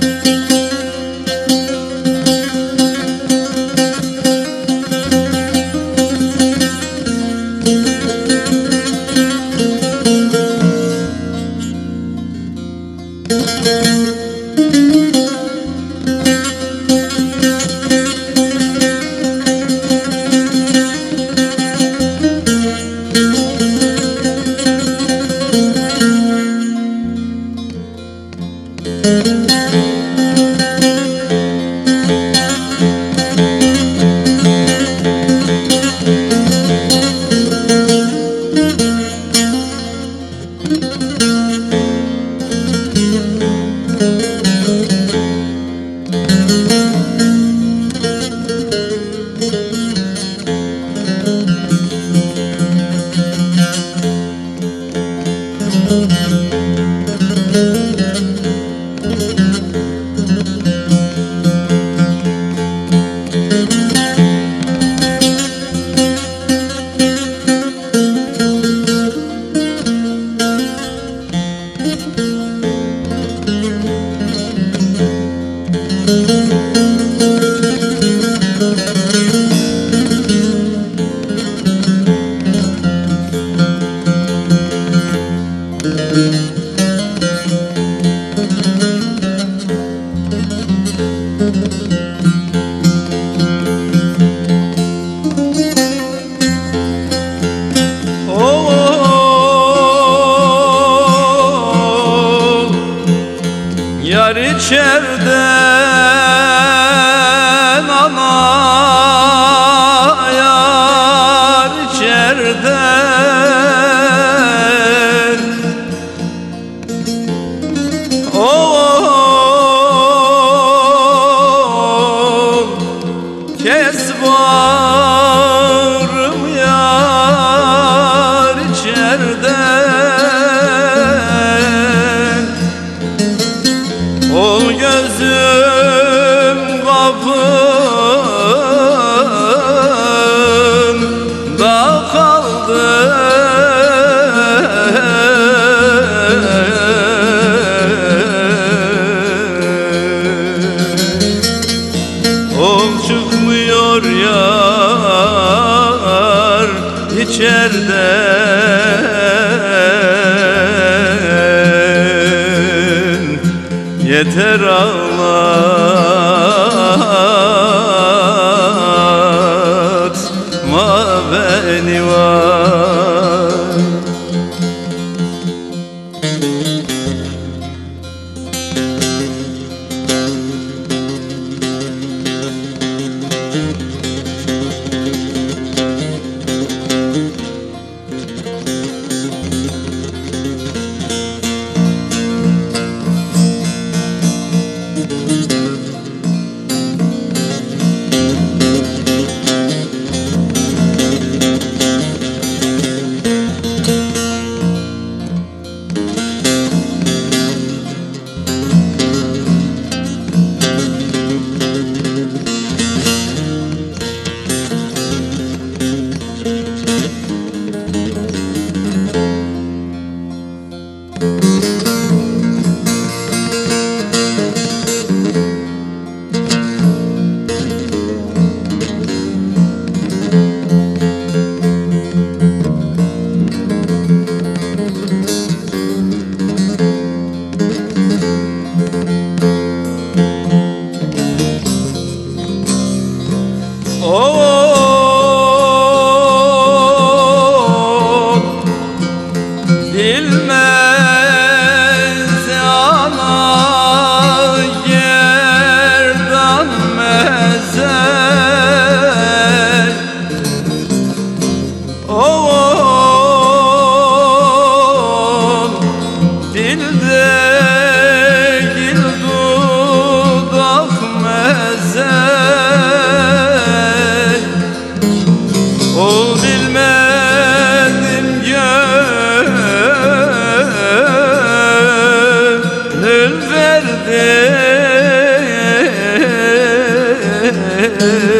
Música içerden Ana yar içerden Oh, kes var içerden yeter ağlar. anyone. oh. Ee,